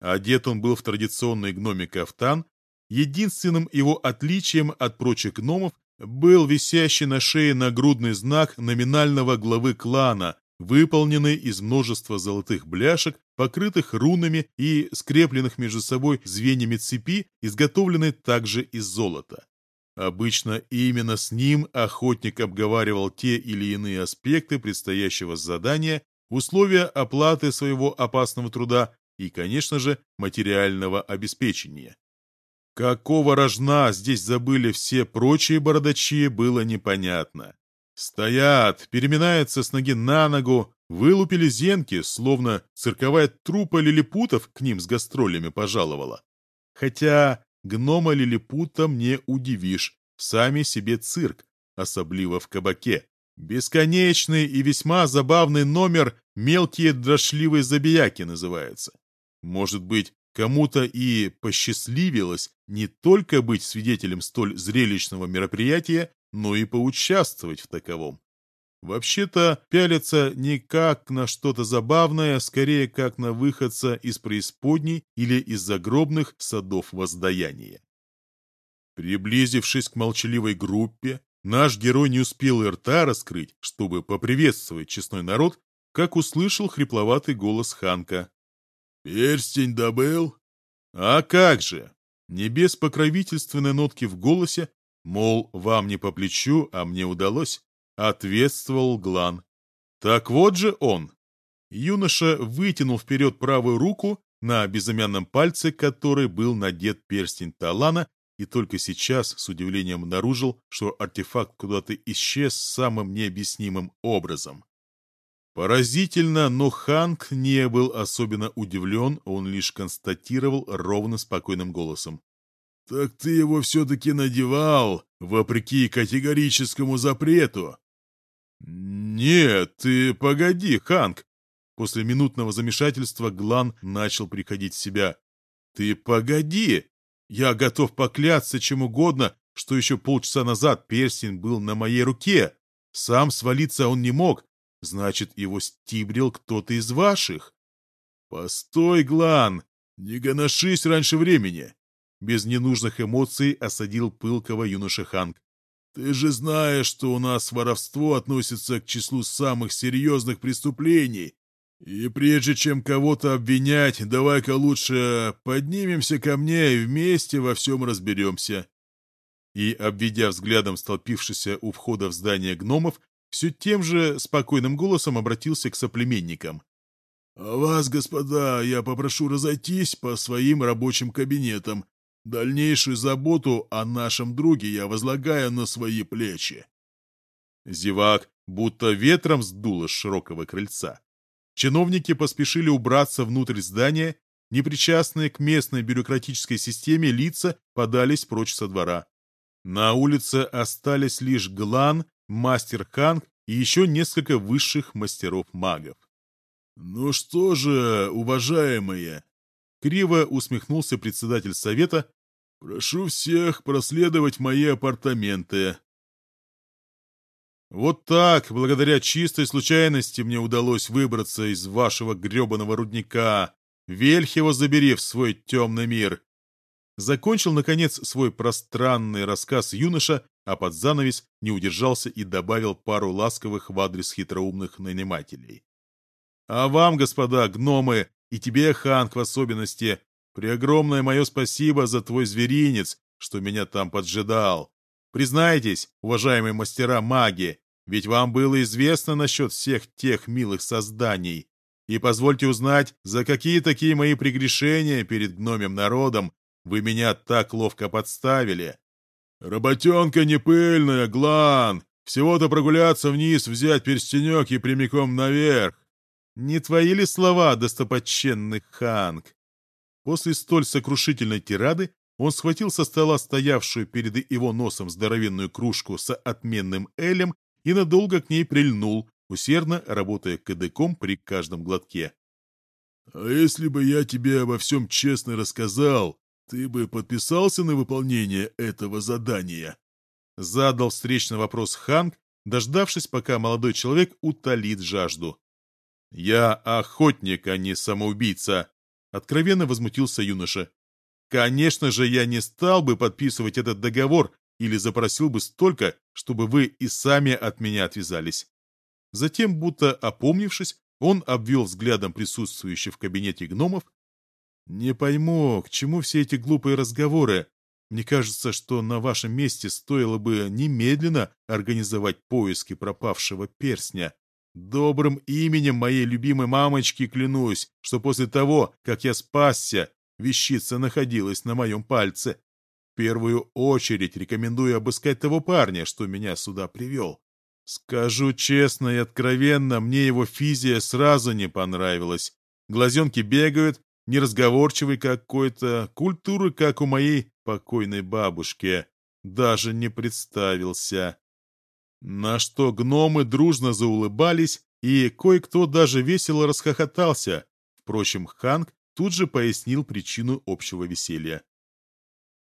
Одет он был в традиционный гномий кафтан, единственным его отличием от прочих гномов был висящий на шее нагрудный знак номинального главы клана, выполненный из множества золотых бляшек, покрытых рунами и скрепленных между собой звеньями цепи, изготовленной также из золота. Обычно именно с ним охотник обговаривал те или иные аспекты предстоящего задания, условия оплаты своего опасного труда и, конечно же, материального обеспечения. Какого рожна здесь забыли все прочие бородачи, было непонятно. Стоят, переминаются с ноги на ногу, вылупили зенки, словно цирковая трупа лилипутов к ним с гастролями пожаловала. Хотя Гнома лилипутом не удивишь, сами себе цирк, особливо в кабаке. Бесконечный и весьма забавный номер «Мелкие дрожливые забияки» называется. Может быть, кому-то и посчастливилось не только быть свидетелем столь зрелищного мероприятия, но и поучаствовать в таковом. Вообще-то пялятся не как на что-то забавное, скорее как на выходца из преисподней или из загробных садов воздаяния. Приблизившись к молчаливой группе, наш герой не успел и рта раскрыть, чтобы поприветствовать честной народ, как услышал хрипловатый голос Ханка. «Перстень добыл?» «А как же!» Не без покровительственной нотки в голосе, мол, вам не по плечу, а мне удалось. — ответствовал Глан. «Так вот же он!» Юноша вытянул вперед правую руку, на безымянном пальце которой был надет перстень Талана, и только сейчас с удивлением обнаружил, что артефакт куда-то исчез самым необъяснимым образом. Поразительно, но Ханк не был особенно удивлен, он лишь констатировал ровно спокойным голосом. «Так ты его все-таки надевал, вопреки категорическому запрету!» «Нет, ты погоди, Ханк!» После минутного замешательства Глан начал приходить в себя. «Ты погоди! Я готов поклясться чем угодно, что еще полчаса назад перстень был на моей руке. Сам свалиться он не мог, значит, его стибрил кто-то из ваших». «Постой, Глан! Не гоношись раньше времени!» Без ненужных эмоций осадил пылкого юноша Ханк. Ты же знаешь, что у нас воровство относится к числу самых серьезных преступлений. И прежде чем кого-то обвинять, давай-ка лучше поднимемся ко мне и вместе во всем разберемся». И, обведя взглядом столпившихся у входа в здание гномов, все тем же спокойным голосом обратился к соплеменникам. «А вас, господа, я попрошу разойтись по своим рабочим кабинетам Дальнейшую заботу о нашем друге я возлагаю на свои плечи. Зевак будто ветром сдуло с широкого крыльца. Чиновники поспешили убраться внутрь здания, непричастные к местной бюрократической системе лица подались прочь со двора. На улице остались лишь Глан, мастер Ханг и еще несколько высших мастеров-магов. «Ну что же, уважаемые, Криво усмехнулся председатель совета. «Прошу всех проследовать мои апартаменты». «Вот так, благодаря чистой случайности, мне удалось выбраться из вашего гребаного рудника. Вельхева забери в свой темный мир». Закончил, наконец, свой пространный рассказ юноша, а под занавес не удержался и добавил пару ласковых в адрес хитроумных нанимателей. «А вам, господа гномы, и тебе, Ханк, в особенности, преогромное мое спасибо за твой зверинец, что меня там поджидал. Признайтесь, уважаемые мастера маги, ведь вам было известно насчет всех тех милых созданий, И позвольте узнать, за какие такие мои прегрешения перед гномем народом вы меня так ловко подставили. Работенка не пыльная, Глан. Всего-то прогуляться вниз, взять перстенек и прямиком наверх. Не твои ли слова, достопочтенный Ханг? После столь сокрушительной тирады он схватил со стола стоявшую перед его носом здоровенную кружку с отменным элем и надолго к ней прильнул, усердно работая кадыком при каждом глотке. «А если бы я тебе обо всем честно рассказал, ты бы подписался на выполнение этого задания?» Задал встречный вопрос Ханг, дождавшись, пока молодой человек утолит жажду. «Я охотник, а не самоубийца», — откровенно возмутился юноша. «Конечно же, я не стал бы подписывать этот договор или запросил бы столько, чтобы вы и сами от меня отвязались». Затем, будто опомнившись, он обвел взглядом присутствующих в кабинете гномов. «Не пойму, к чему все эти глупые разговоры? Мне кажется, что на вашем месте стоило бы немедленно организовать поиски пропавшего перстня. Добрым именем моей любимой мамочки клянусь, что после того, как я спасся, вещица находилась на моем пальце. В первую очередь рекомендую обыскать того парня, что меня сюда привел. Скажу честно и откровенно, мне его физия сразу не понравилась. Глазенки бегают, неразговорчивый какой-то, культуры, как у моей покойной бабушки. Даже не представился. На что гномы дружно заулыбались, и кое-кто даже весело расхохотался. Впрочем, Ханг тут же пояснил причину общего веселья.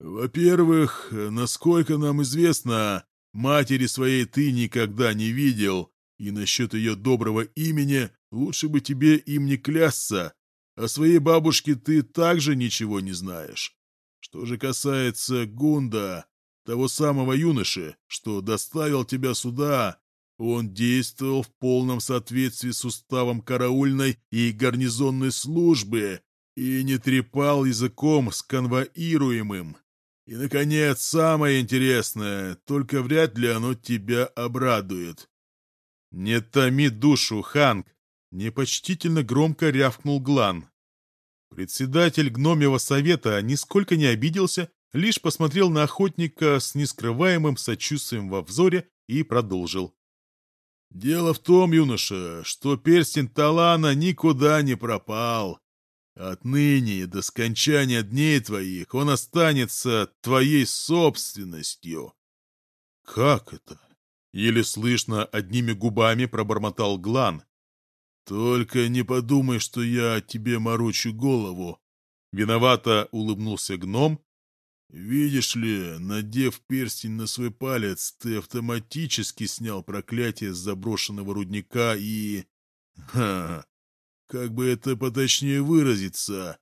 «Во-первых, насколько нам известно, матери своей ты никогда не видел, и насчет ее доброго имени лучше бы тебе им не клясться, о своей бабушке ты также ничего не знаешь. Что же касается Гунда, того самого юноши, что доставил тебя сюда, он действовал в полном соответствии с уставом караульной и гарнизонной службы и не трепал языком с конвоируемым. И, наконец, самое интересное, только вряд ли оно тебя обрадует. «Не томи душу, Ханг!» — непочтительно громко рявкнул Глан. Председатель гномьего совета нисколько не обиделся лишь посмотрел на охотника с нескрываемым сочувствием во взоре и продолжил. «Дело в том, юноша, что перстень Талана никуда не пропал. Отныне до скончания дней твоих он останется твоей собственностью». «Как это?» — еле слышно одними губами пробормотал Глан. «Только не подумай, что я тебе морочу голову». Виновато улыбнулся гном Видишь ли, надев перстень на свой палец, ты автоматически снял проклятие с заброшенного рудника и... Ха, как бы это поточнее выразиться.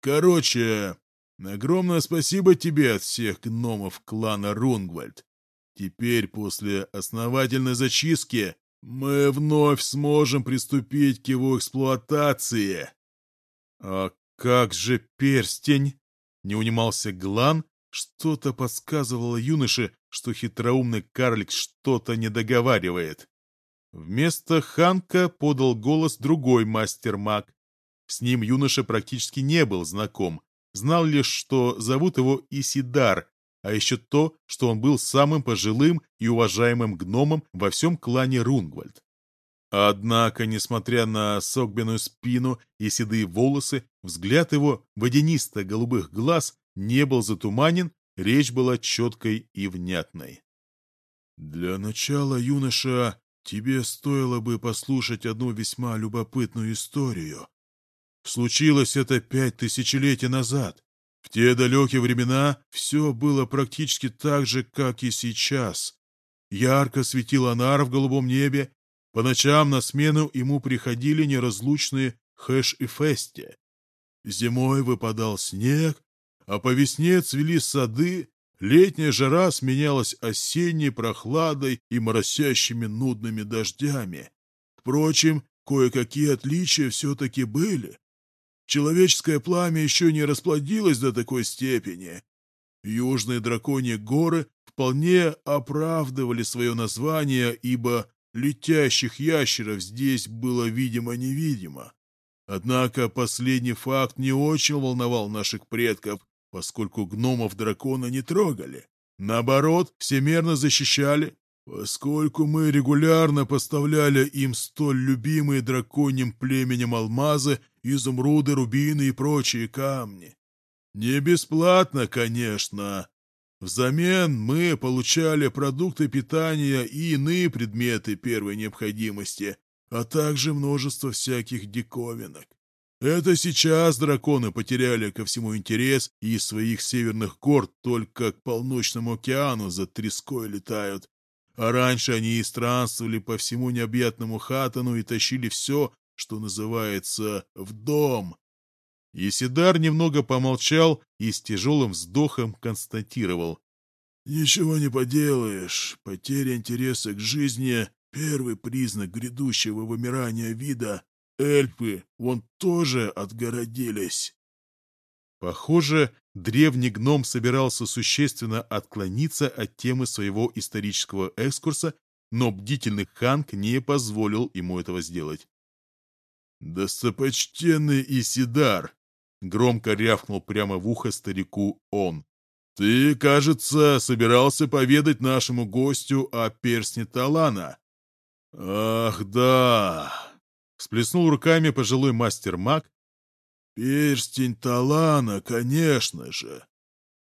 Короче, огромное спасибо тебе от всех гномов клана Рунгвальд. Теперь, после основательной зачистки, мы вновь сможем приступить к его эксплуатации. А как же перстень? Не унимался Глан, что-то подсказывало юноше, что хитроумный карлик что-то не договаривает. Вместо Ханка подал голос другой мастер-маг. С ним юноша практически не был знаком, знал лишь, что зовут его Исидар, а еще то, что он был самым пожилым и уважаемым гномом во всем клане Рунгвальд. Однако, несмотря на согбенную спину и седые волосы, взгляд его водянисто-голубых глаз не был затуманен, речь была четкой и внятной. «Для начала, юноша, тебе стоило бы послушать одну весьма любопытную историю. Случилось это пять тысячелетий назад. В те далекие времена все было практически так же, как и сейчас. Ярко светил Анар в голубом небе, по ночам на смену ему приходили неразлучные Хэш и Фести. Зимой выпадал снег, а по весне цвели сады, летняя жара сменялась осенней прохладой и моросящими нудными дождями. Впрочем, кое-какие отличия все-таки были. Человеческое пламя еще не расплодилось до такой степени. Южные драконьи горы вполне оправдывали свое название, ибо Летящих ящеров здесь было видимо-невидимо. Однако последний факт не очень волновал наших предков, поскольку гномов дракона не трогали. Наоборот, всемерно защищали, поскольку мы регулярно поставляли им столь любимые драконьим племенем алмазы, изумруды, рубины и прочие камни. Не бесплатно, конечно. Взамен мы получали продукты питания и иные предметы первой необходимости, а также множество всяких диковинок. Это сейчас драконы потеряли ко всему интерес и из своих северных гор только к полночному океану за треской летают. А раньше они и странствовали по всему необъятному хатану и тащили все, что называется, в дом. Исидар немного помолчал и с тяжелым вздохом констатировал. «Ничего не поделаешь. Потеря интереса к жизни — первый признак грядущего вымирания вида, эльфы вон тоже отгородились. Похоже, древний гном собирался существенно отклониться от темы своего исторического экскурса, но бдительный Ханк не позволил ему этого сделать. «Достопочтенный Исидар!» — громко рявкнул прямо в ухо старику он. «Ты, кажется, собирался поведать нашему гостю о перстне Талана». «Ах, да!» Всплеснул руками пожилой мастер-маг. «Перстень Талана, конечно же.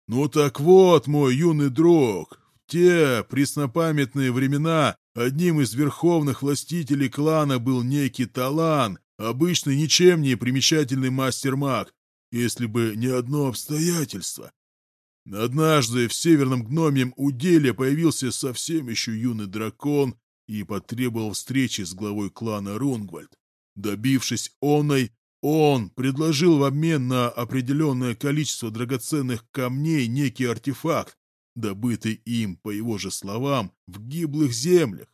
Ну так вот, мой юный друг, в те преснопамятные времена одним из верховных властителей клана был некий Талан, обычный ничем не примечательный мастер-маг, если бы не одно обстоятельство. Однажды в северном гномьем уделе появился совсем еще юный дракон и потребовал встречи с главой клана Рунгвальд. Добившись оной, он предложил в обмен на определенное количество драгоценных камней некий артефакт, добытый им, по его же словам, в гиблых землях.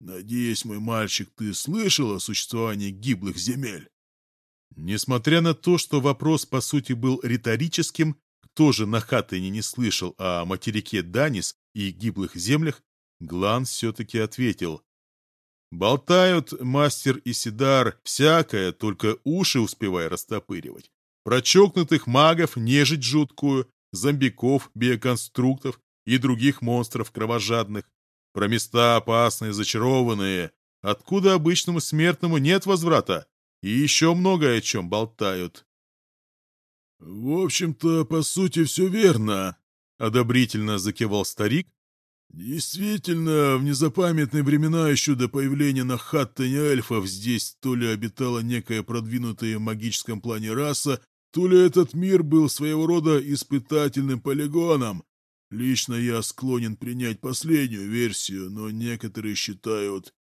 Надеюсь, мой мальчик, ты слышал о существовании гиблых земель? Несмотря на то, что вопрос по сути был риторическим, кто же на Хаттене не слышал о материке Данис и гиблых землях, Глан все-таки ответил. Болтают мастер Исидар всякое, только уши успевай растопыривать. Про чокнутых магов, нежить жуткую, зомбиков, биоконструктов и других монстров кровожадных. Про места опасные, зачарованные, откуда обычному смертному нет возврата. И еще многое о чем болтают. «В общем-то, по сути, все верно», — одобрительно закивал старик, Действительно, в незапамятные времена еще до появления на Хаттане эльфов здесь то ли обитала некая продвинутая в магическом плане раса, то ли этот мир был своего рода испытательным полигоном. Лично я склонен принять последнюю версию, но некоторые считают...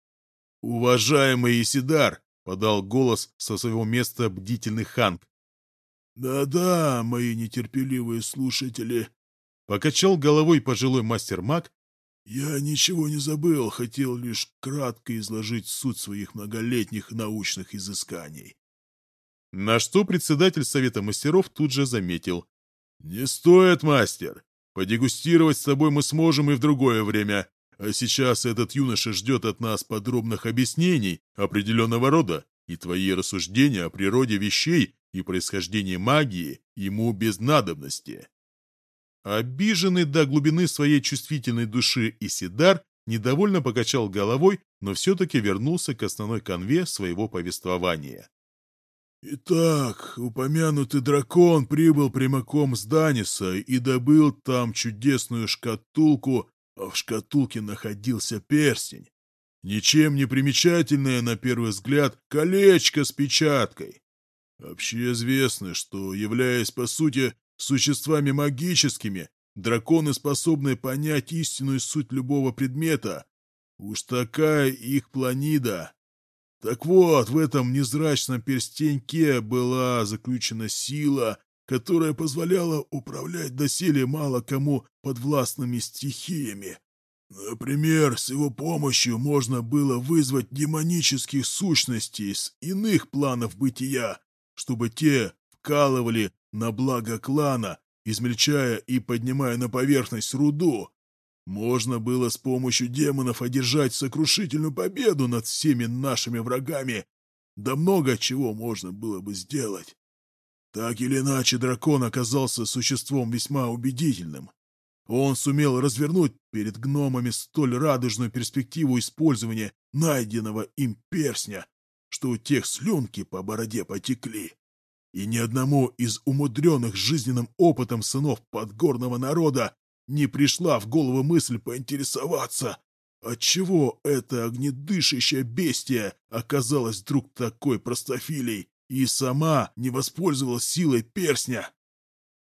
«Уважаемый Исидар!» — подал голос со своего места бдительный Ханг. «Да-да, мои нетерпеливые слушатели!» Покачал головой пожилой мастер-маг, я ничего не забыл, хотел лишь кратко изложить суть своих многолетних научных изысканий. На что председатель Совета мастеров тут же заметил. «Не стоит, мастер. Подегустировать с тобой мы сможем и в другое время. А сейчас этот юноша ждет от нас подробных объяснений определенного рода, и твои рассуждения о природе вещей и происхождении магии ему без надобности. Обиженный до глубины своей чувствительной души Исидар недовольно покачал головой, но все-таки вернулся к основной конве своего повествования. «Итак, упомянутый дракон прибыл прямиком с Даниса и добыл там чудесную шкатулку, а в шкатулке находился перстень. Ничем не примечательное, на первый взгляд, колечко с печаткой. Вообще известно, что, являясь по сути Существами магическими, драконы способны понять истинную суть любого предмета. Уж такая их планида. Так вот, в этом незрачном перстеньке была заключена сила, которая позволяла управлять доселе мало кому подвластными стихиями. Например, с его помощью можно было вызвать демонических сущностей с иных планов бытия, чтобы те вкалывали на благо клана, измельчая и поднимая на поверхность руду. Можно было с помощью демонов одержать сокрушительную победу над всеми нашими врагами. да много чего можно было бы сделать. Так или иначе, дракон оказался существом весьма убедительным. Он сумел развернуть перед гномами столь радужную перспективу использования найденного им персня, что у тех слюнки по бороде потекли. И ни одному из умудренных жизненным опытом сынов подгорного народа не пришла в голову мысль поинтересоваться, отчего эта огнедышащая бестия оказалась вдруг такой простофилей и сама не воспользовалась силой персня.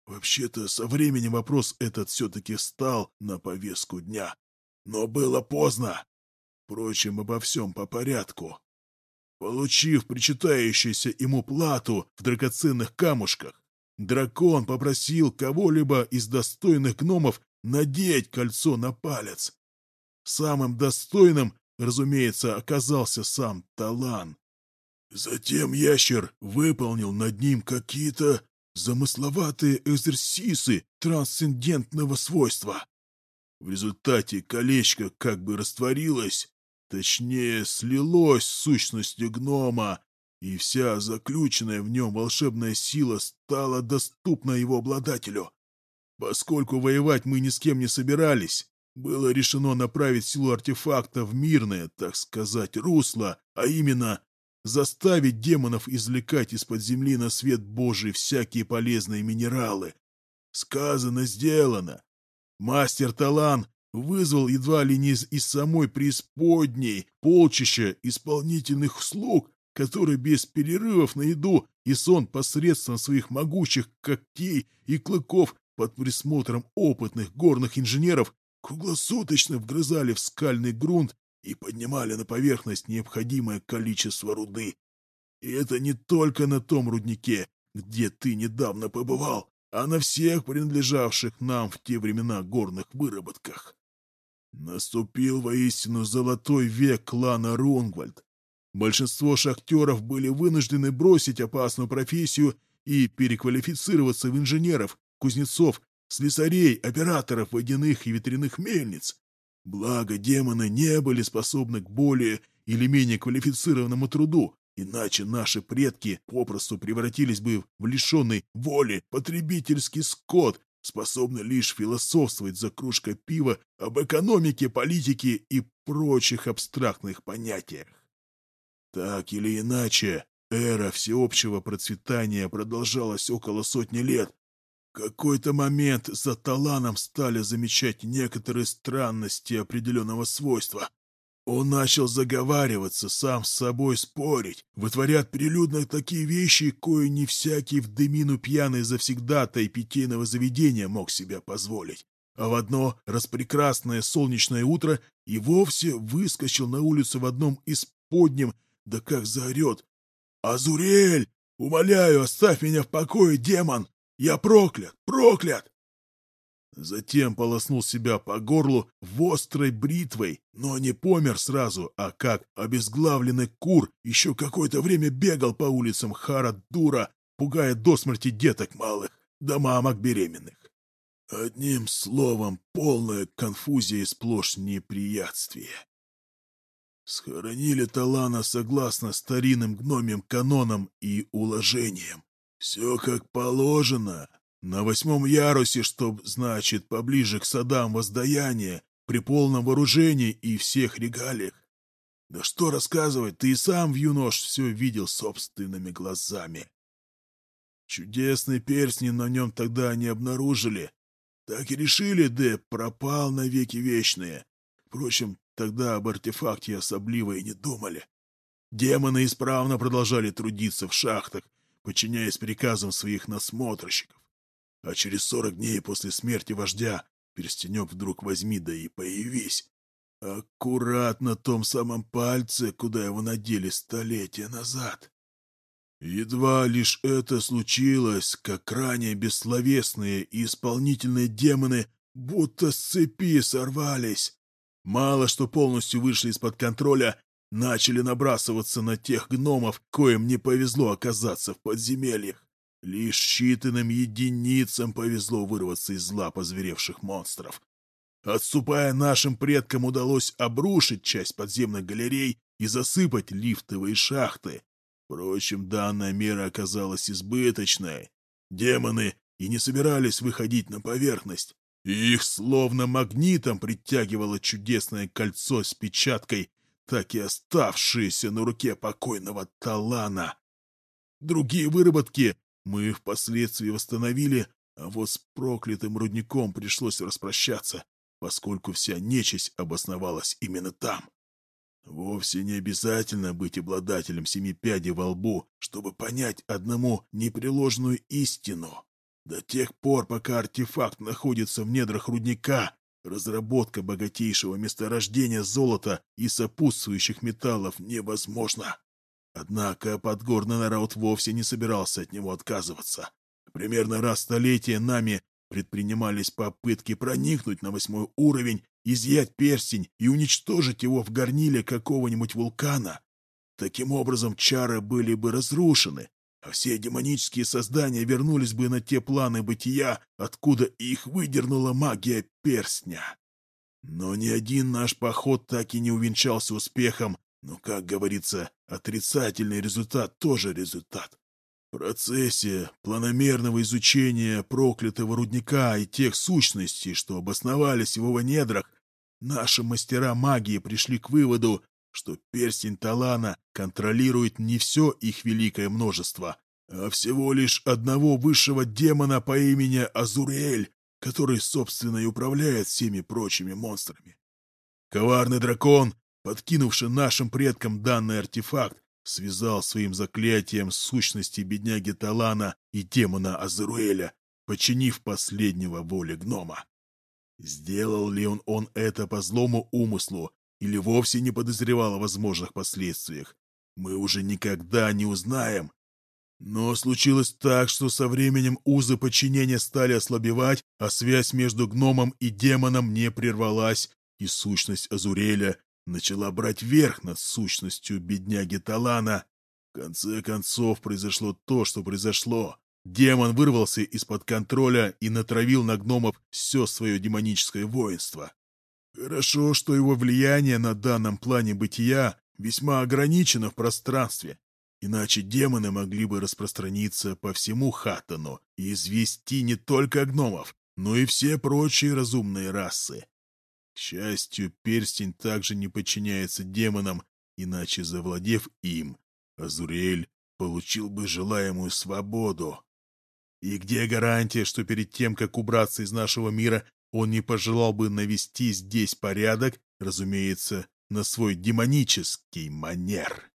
Вообще-то, со временем вопрос этот все-таки стал на повестку дня. Но было поздно. Впрочем, обо всем по порядку. Получив причитающуюся ему плату в драгоценных камушках, дракон попросил кого-либо из достойных гномов надеть кольцо на палец. Самым достойным, разумеется, оказался сам Талан. Затем ящер выполнил над ним какие-то замысловатые экзерсисы трансцендентного свойства. В результате колечко как бы растворилось, точнее, слилось с сущностью гнома, и вся заключенная в нем волшебная сила стала доступна его обладателю. Поскольку воевать мы ни с кем не собирались, было решено направить силу артефакта в мирное, так сказать, русло, а именно заставить демонов извлекать из-под земли на свет Божий всякие полезные минералы. Сказано, сделано. Мастер Талан вызвал едва ли не из, из самой преисподней полчища исполнительных слуг, которые без перерывов на еду и сон посредством своих могучих когтей и клыков под присмотром опытных горных инженеров круглосуточно вгрызали в скальный грунт и поднимали на поверхность необходимое количество руды. И это не только на том руднике, где ты недавно побывал, а на всех принадлежавших нам в те времена горных выработках. Наступил воистину золотой век клана Рунгвальд. Большинство шахтеров были вынуждены бросить опасную профессию и переквалифицироваться в инженеров, кузнецов, слесарей, операторов водяных и ветряных мельниц. Благо, демоны не были способны к более или менее квалифицированному труду, иначе наши предки попросту превратились бы в лишенный воли потребительский скот, способный лишь философствовать за кружкой пива об экономике, политике и прочих абстрактных понятиях. Так или иначе, эра всеобщего процветания продолжалась около сотни лет, какой-то момент за Таланом стали замечать некоторые странности определенного свойства. Он начал заговариваться, сам с собой спорить, вытворят прилюдно такие вещи, кое не всякий в дымину пьяный завсегдата питейного заведения мог себя позволить. А в одно распрекрасное солнечное утро и вовсе выскочил на улицу в одном из подним, да как заорет. «Азурель! Умоляю, оставь меня в покое, демон! Я проклят! Проклят!» Затем полоснул себя по горлу в острой бритвой, но не помер сразу, а как обезглавленный кур еще какое-то время бегал по улицам Хара-Дура, пугая до смерти деток малых, да мамок беременных. Одним словом, полная конфузия и сплошь неприятствие. Схоронили Талана согласно старинным гномим канонам и уложениям. Все как положено. На восьмом ярусе, чтоб, значит, поближе к садам воздаяния, при полном вооружении и всех регалиях. Да что рассказывать, ты и сам в юнош все видел собственными глазами. Чудесный перстни на нем тогда не обнаружили. Так и решили, да пропал навеки вечные. Впрочем, тогда об артефакте особливо и не думали. Демоны исправно продолжали трудиться в шахтах, подчиняясь приказам своих насмотрщиков. А через сорок дней после смерти вождя перстенек вдруг возьми да и появись. Аккурат на том самом пальце, куда его надели столетия назад. Едва лишь это случилось, как ранее бессловесные и исполнительные демоны будто с цепи сорвались. Мало что полностью вышли из-под контроля, начали набрасываться на тех гномов, коим не повезло оказаться в подземельях. Лишь считанным единицам повезло вырваться из лап озверевших монстров. Отступая нашим предкам удалось обрушить часть подземных галерей и засыпать лифтовые шахты. Впрочем, данная мера оказалась избыточной. Демоны и не собирались выходить на поверхность. их словно магнитом притягивало чудесное кольцо с печаткой, так и оставшееся на руке покойного Талана. Другие выработки мы впоследствии восстановили, а вот с проклятым рудником пришлось распрощаться, поскольку вся нечисть обосновалась именно там. Вовсе не обязательно быть обладателем семи пядей во лбу, чтобы понять одному непреложную истину. До тех пор, пока артефакт находится в недрах рудника, разработка богатейшего месторождения золота и сопутствующих металлов невозможна. Однако подгорный народ вовсе не собирался от него отказываться. Примерно раз в столетие нами предпринимались попытки проникнуть на восьмой уровень, изъять перстень и уничтожить его в горниле какого-нибудь вулкана. Таким образом, чары были бы разрушены, а все демонические создания вернулись бы на те планы бытия, откуда их выдернула магия перстня. Но ни один наш поход так и не увенчался успехом, но, как говорится, отрицательный результат тоже результат. В процессе планомерного изучения проклятого рудника и тех сущностей, что обосновались в его недрах, наши мастера магии пришли к выводу, что перстень Талана контролирует не все их великое множество, а всего лишь одного высшего демона по имени Азурель, который, собственно, и управляет всеми прочими монстрами. Коварный дракон подкинувший нашим предкам данный артефакт, связал своим заклятием сущности бедняги Талана и демона Азруэля, подчинив последнего воле гнома. Сделал ли он, он это по злому умыслу или вовсе не подозревал о возможных последствиях, мы уже никогда не узнаем. Но случилось так, что со временем узы подчинения стали ослабевать, а связь между гномом и демоном не прервалась, и сущность Азуреля начала брать верх над сущностью бедняги Талана. В конце концов произошло то, что произошло. Демон вырвался из-под контроля и натравил на гномов все свое демоническое воинство. Хорошо, что его влияние на данном плане бытия весьма ограничено в пространстве, иначе демоны могли бы распространиться по всему Хаттону и извести не только гномов, но и все прочие разумные расы. К счастью, перстень также не подчиняется демонам, иначе, завладев им, Азурель получил бы желаемую свободу. И где гарантия, что перед тем, как убраться из нашего мира, он не пожелал бы навести здесь порядок, разумеется, на свой демонический манер?